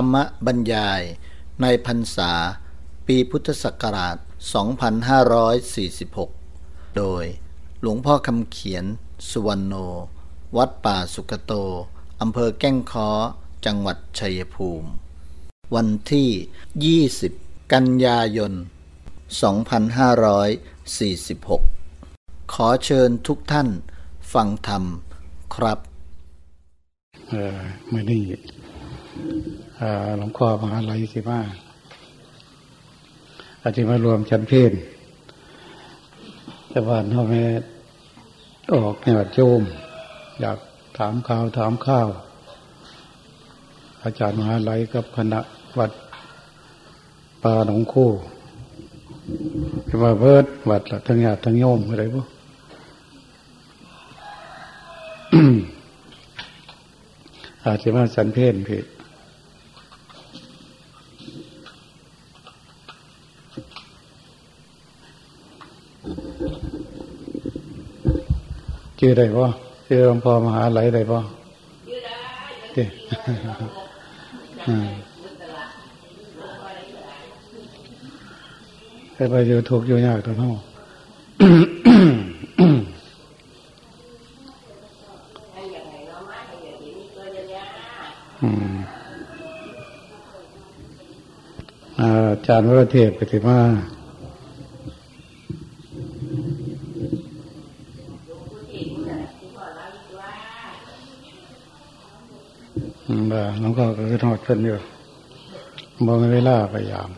รรมบรรยายในพรรษา ปีพุทธศักราช 2546 โดยหลวงพ่อคำเขียน สุวรรณโน วัดป่าสุกโต อำเภอแก้งค้อ จังหวัดชัยภูมิ วันที่ 20 กันยายน 2546 ขอเชิญทุกท่านฟังธรรมครับ เออมื่อนี้ หลวงพ่อมหาลัยสิมาอาจจะมารวมชั้นเพศแต่ว่าพ่อแม่ออกแนวโจม อยากถามข่าวถามข้าว อาจารย์มหาลัยกับคณะวัดปาหนองคู่จะมาเพิดวัดละทั้งญาติทั้งโยมอะไรพวกอาจจะมาสันเพนผิด ชื่อได้ปะชื่อหลวงพ่อมหาไหลได้ปะเจ้ให้ไปอยู่ถูกอยู่ยากตัวเท่าอาจารย์วรเทพปฏิมาบ่าน้องก็คือทอดเพิ่นอยู่บ่มีเวลาพยายาม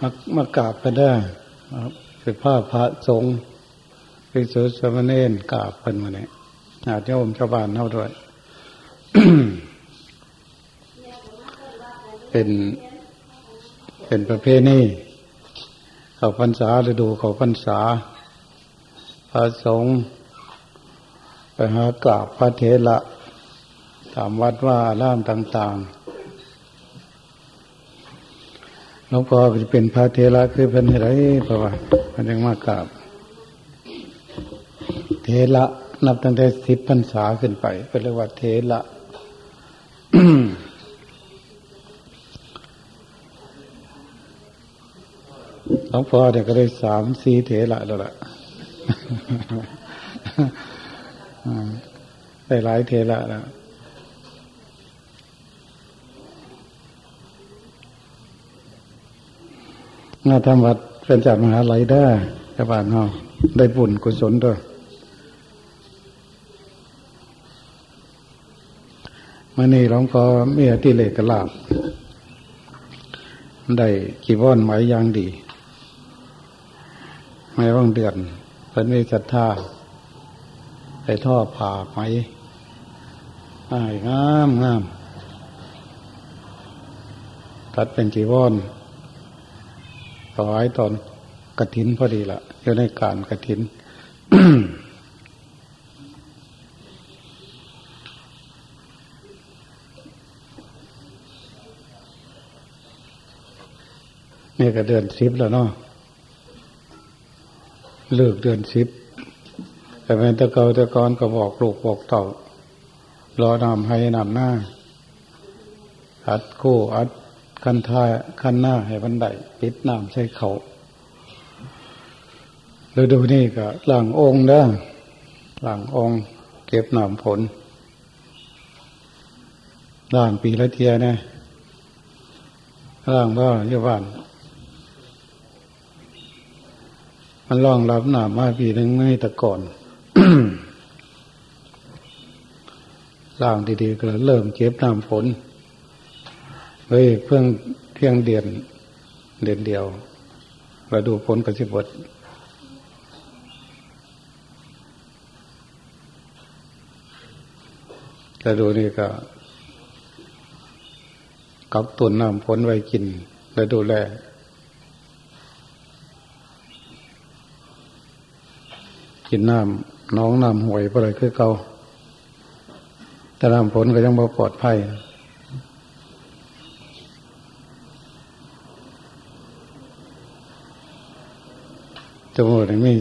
มามากราบไปได้สือผ้าพระสงฆ์ไปสุสมณเณรกราบเพิ่นมาเนี่ยอาจจะอมชาวบ้านเท่าด้วย เป็นเป็นประเพณีเขาพรรษาฤดูเขาพรรษา พระสงฆ์ไปหากราบพระเทระ ตามวัดว่าร่ามต่างๆหลวงพ่อจะเป็นพระเทระคือเป็นอะไรเพราะว่ามันยังมากราบ เทระนับตั้งแต่สิบพรรษาขึ้นไปก็เรียกว่าเทระหลวงพ่อเนี่ยก็ได้สามสี่เทระแล้วล่ะได้หลายเทระแล้ว งาทำวัดเป็นจากมหาลัยได้กระบาดเนาได้บุญกุศลด้วยมานี่หลวงพ่อเมียที่เลกลาบ ได้กี่ว่อนไหมยางดีไม่ว่างเดือนเพิ่นมีศรัทธาใส่ท่อผ่าไหมอ้ายงามงาม ตัดเป็นจีวร ถวายตอนกระถินพอดีละอยู่ในการกระถินนี่ก็เดือนสิบแล้วเนาะเลิกเดือนสิบแต่แม่ตะเกาตะกอนก็บอกลูกบอกเต่ารอนำให้นำหน้าอัดกู้อัด คันท้ายคันหน้าให้บันไดปิดน้ำใช้เขาฤดูนี่ก็หลังองค์เด้หลังองค์ เก็บน้ำผลล่างปีละเทียนะล่างว่าอยู่บ้านมันล่องรับหนามาปีหนึ่งไม่ตะก่อนล่างดีๆก็เริ่มเก็บน้ำฝน ฮ้ยเพิ่งเพียงเดือนเดือนเดียว เราดูฝนกระสิบดจะดูนี่ก็กับตุนน้ำฝนไว้กินแล้วดูแลกินน้ำน้องน้ำห่วยเพราอะไรคือเกาแต่น้ำฝนก็ยังบ่ปลอดภัย จมูกไม่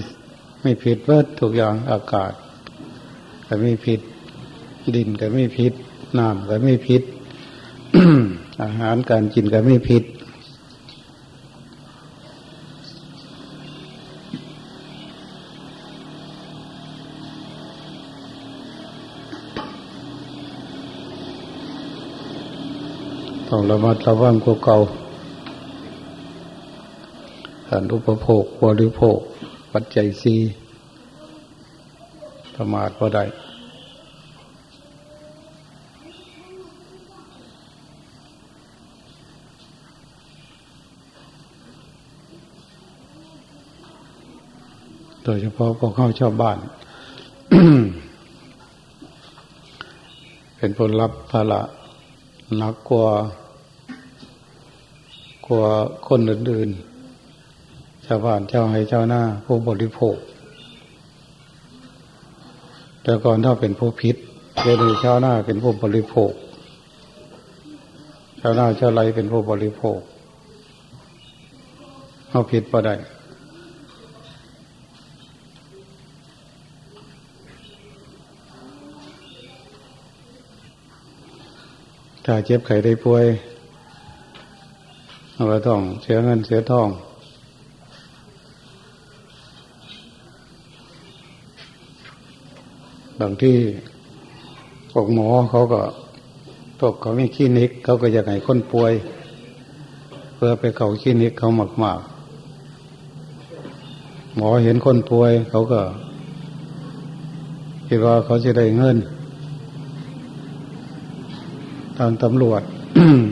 ไม่ผิดว่าทุกอย่างอากาศก็ไม่ผิดดินก็ไม่ผิดน้ำก็ไม่พิษอาหารการกินก็ไม่พิษต้องระมัดระวังกว่าเก่า การอุปโภคบริโภค ปัจจัยสีประมาทก็ได้โดยเฉพาะพวกเข้าชาวบ้าน เป็นผลลัพธ์ภาระหนักกว่ากว่าคนอื่นๆ ชาวบ้านชาวไห้ชาหน้าผู้บริโภค แต่ก่อนถ้าเป็นผู้พิษเดี๋ยวนี้ชาวหน้าเป็นผู้บริโภค ชาวหน้าชาวไรเป็นผู้บริโภคเอาผิดปะได้ถ้าเจ็บไข้ได้ป่วยเราต้องเสียเงินเสียทอง บางที่พวกหมอเขาก็ตกเขาไม่คลินิก เขาก็อยากให้คนป่วย เพื่อไปเขาคลินิกเขาหมักหมาหมอเห็นคนป่วย เขาก็คิดว่าเขาจะได้เงิน ทางตำรวจ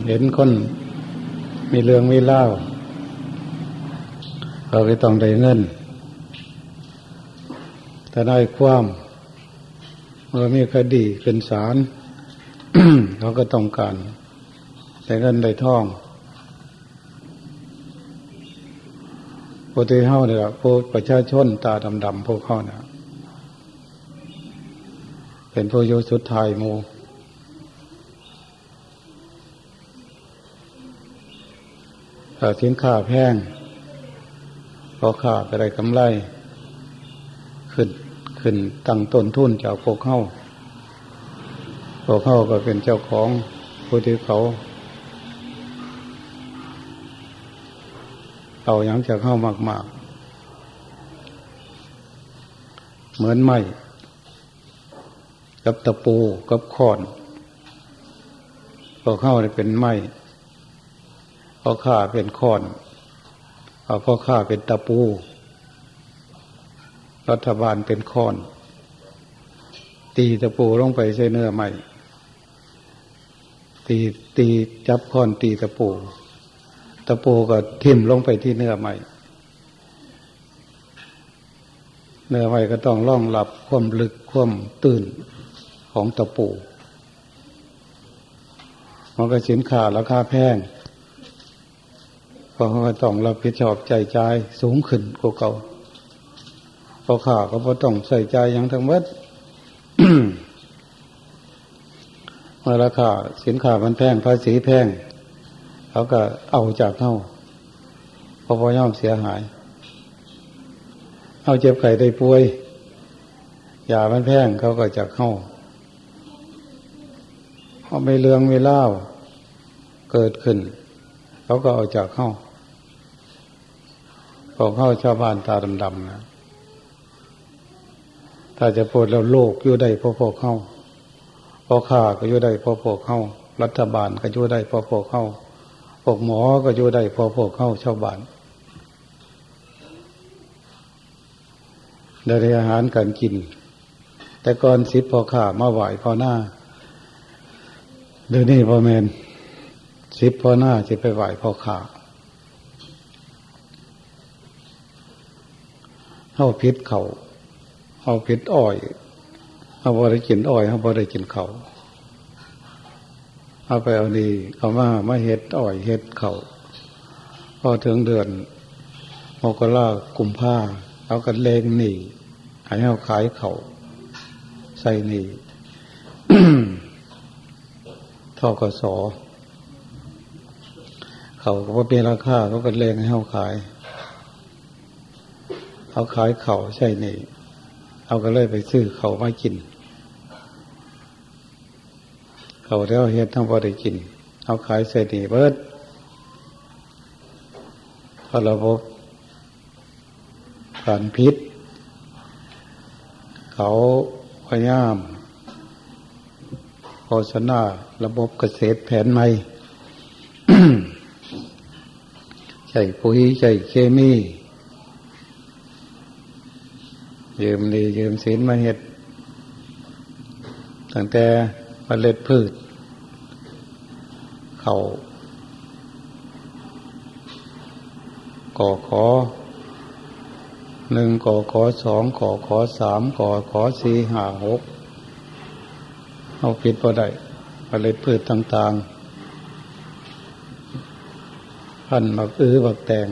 เห็นคนมีเรื่องมีเล่าเราก็ต้องได้เงินแต่ได้ความ เมื่อมีคดีขึ้นศาลเขาก็ต้องการได้เงินได้ทองพวกที่เข้าเนี่ยพวกประชาชนตาดำๆพวกเข้าเนี่ยเป็นผู้ยุสุดท้ายมูถ้าสินค้าแพงพอค้าไปได้กำไร ขึ้น ขึ้นตั้งต้นทุนจากพวกเข้าพวกเข้าก็เป็นเจ้าของผู้ที่เขา เอาอย่างจากเข้ามากๆ เหมือนไม้กับตะปูกับขอนพวกเข้าเนี่ยเป็นไม้เอาข้าเป็นค้อนเอาพอข้าเป็นตะปู รัฐบาลเป็นค้อน ตีตะปูลงไปใส่เนื้อใหม่ ตีตีจับค้อนตีตะปูตะปูก็ทิ่มลงไปที่เนื้อใหม่ เนื้อใหม่ก็ต้องล่องหลับความลึกความตื่นของตะปูมันก็สินค้าราคาแพงเขาก็ต้องรับผิดชอบใจใจสูงขึ้นกว่าเก่า พอข่าก็พอต้องใส่ใจอย่างทั้งหมดเมื่อราคาสินค้ามันแพงภาษีแพงเขาก็เอาจากเข้าพอพอย่อมเสียหาย เอาเจ็บไข้ได้ป่วยยามันแพงเขาก็จากเข้าเขาไม่เลืองไม่เล่าเกิดขึ้น เขาก็เอาจากเข้าของเข้าชาวบ้านตาดำๆนะ ถ้าจะพูดแล้วโลกอยู่ได้พอพอเข้าพอข้าก็อยู่ได้พอพอเข้า รัฐบาลก็อยู่ได้พอพอเข้าพวกหมอก็อยู่ได้พอพอเข้าชาวบ้านได้อาหารการกิน แต่ก่อนสิบพอข้ามาไหวพอหน้าเดี๋ยวนี้พอแมนสิบพอหน้าจะไปไหวพอข้าเอาพิษเขา เอาพิษอ้อยเอาบริกินอ้อยเอาบริกินเขาเอาไปเอาดีเอามามาเห็ดอ้อยเห็ดเขาพอถึงเดือนมกรากุมภาเอากันเลงหนีให้เอาขายเขาใส่หนีทอกสอเขาก็เป็นราคาเขาก็เลงให้เอาขายเอาขายเขาใช่นี่ เอาก็เลยไปซื้อเขามากิน เขาแล้วเฮ็ดทั้งพอได้กิน เอาขายเสดีเบิดพอระบบการพิษ เขาพยายามโฆษณาระบบเกษตรแผนใหม่ใช่ปุ๋ยใช่เคมี ยืมดียืมศีลมาเห็ดตั้งแต่เมล็ดพืช เขาก่อขอหนึ่งก่อขอสองก่อขอสามก่อขอสี่ห้าหกเอาผิดพอได้เมล็ดพืชต่างๆพันบักอื้อบักแตง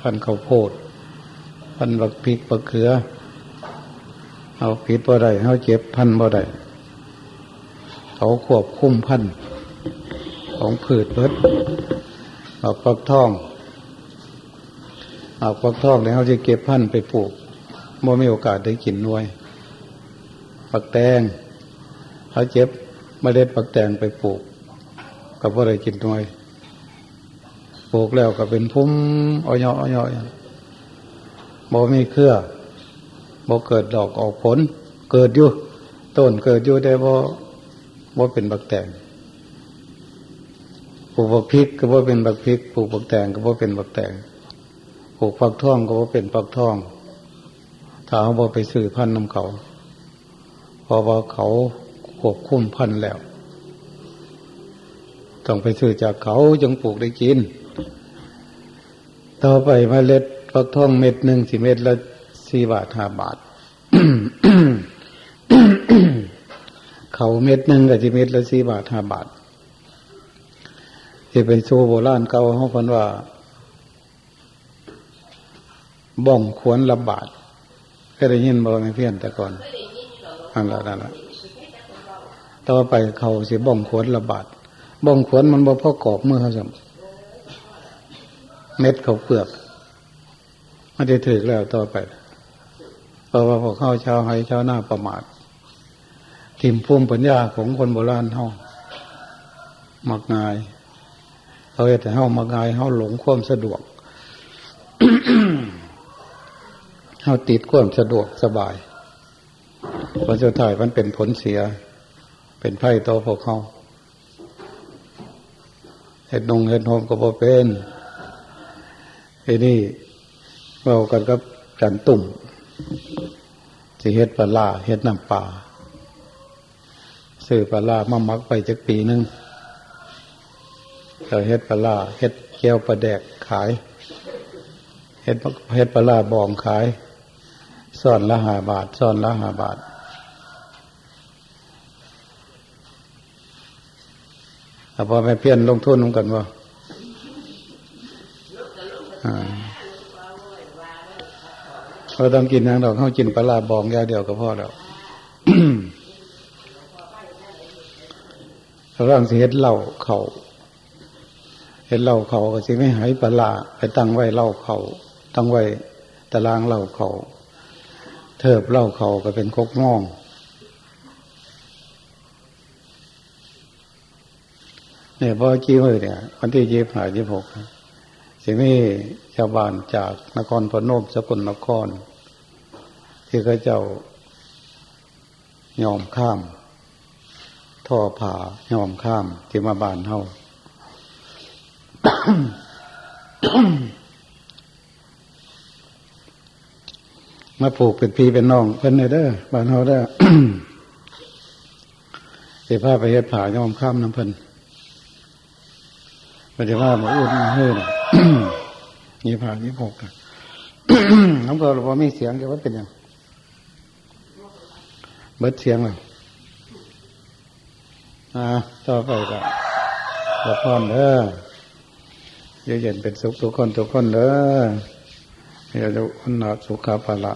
พันข้าวโพดพันบักพริกบักเขือ เอาผิดบ่ได้เอาเจ็บพันบ่ได้เขาควบคุมพันของผืดเบิดเอาปักท่องเอาปักท่องแล้วเขาจะเก็บพันไปปลูกบ่มีโอกาสได้กินนวยปักแตงเขาเจ็บเมล็ดปักแตงไปปลูกก็บ่ได้กินนวยปลูกแล้วก็เป็นพุ่มอ้อยอ้อยบ่มีเครือ บ่เกิดดอกออกผล เกิดอยู่ต้นเกิดอยู่แต่บ่บ่เป็นบักแตงปลูกบักพริกก็บ่เป็นบักพริกปลูกบักแตงก็บ่เป็นบักแตงปลูกฟักทองก็บ่เป็นฟักทองถ้าเขาบ่ไปซื้อพันธุ์นำเขาเพราะว่าเขาควบคุมพันธุ์แล้ว ต้องไปซื้อจากเขาจึงปลูกได้กิน ต่อไปมเมล็ดฟักทองเม็ดหนึ่งสี่เม็ดละ สี่บาทห้าบาท เขาเม็ดหนึ่งกับที่เม็ดละสี่บาทห้าบาทที่เป็นโซโบราณเก่าเขาพันว่าบ่องขวนละบาทก็ได้ยินบอกในเพี้ยนแต่ก่อนอันละนั่นละต่อไปเขาสิบ่องขวนละบาทบ่องขวนมันบ่พ่อกอบเมื่อเขาสมเม็ดเขาเปลือก มันจะถือแล้วต่อไป เพราะว่าพวกเข้าชาวไฮชาวหน้าประมาททิมภูมิปัญญาของคนโบราณเฮามักง่ายเขาแต่เฮามักง่ายเฮาหลงความสะดวกเฮาติดความสะดวกสบายผลสุดท้ายมันเป็นผลเสีย เป็นไพ่ต่อพวกเขาเห็ดนงเห็ดหอมก็พอเป็นไอ้นี่เรากันกับจันตุ่ม จะเฮ็ดปลาล่าเฮ็ดน้ำปลาซื้อปลาล่ามามักไปจักปีหนึ่งเราเฮ็ดปลาล่าเฮ็ดเกี๊ยวปลาแดกขายเฮ็ดเฮ็ดปลาล่าบองขายซ่อนละหาบาทซ่อนละหาบาทแต่พอไปเพี้ยนลงทุนกันว่า เราต้องกินนางดอกเขากินปลาบองยาเดียวก็พอแล้วร่างสิเฮ็ดเหล่าเขาเฮ็ดเหล่าเขาก็สิไม่หายปลาไปตั้งไว้เหล่าเขาตั้งไว้ตารางเหล่าเขาเทิบเหล่าเขาก็เป็นคกม่องเนี่ยพอจี้มือเนี่ยวันที่ยี่สิบห้ายี่หกสิมีชาวบ้านจากนครพนมสกลนคร ที่เขาเจ้ายอมข้าม ท่อผ่ายอมข้ามที่มาบ้านเฮามาผูกเป็นพี่เป็นน้องเพิ่นเด้อบ้านเฮาเด้อสิพาไปเฮ็ดผ่ายอมข้ามน้ำเพิ่นปฏิภามาอุ่นเฮ้ยนี่ผ่านี่พกน้องเพื่อนพอมีเสียงจะว่าเป็นยัง เบิดเสียงเลยอ่าต่อไปก็ขอพรเด้อเย็นเป็นสุขทุกคนทุกคนเด้ออย่าจะอันหนาสุขาภาละ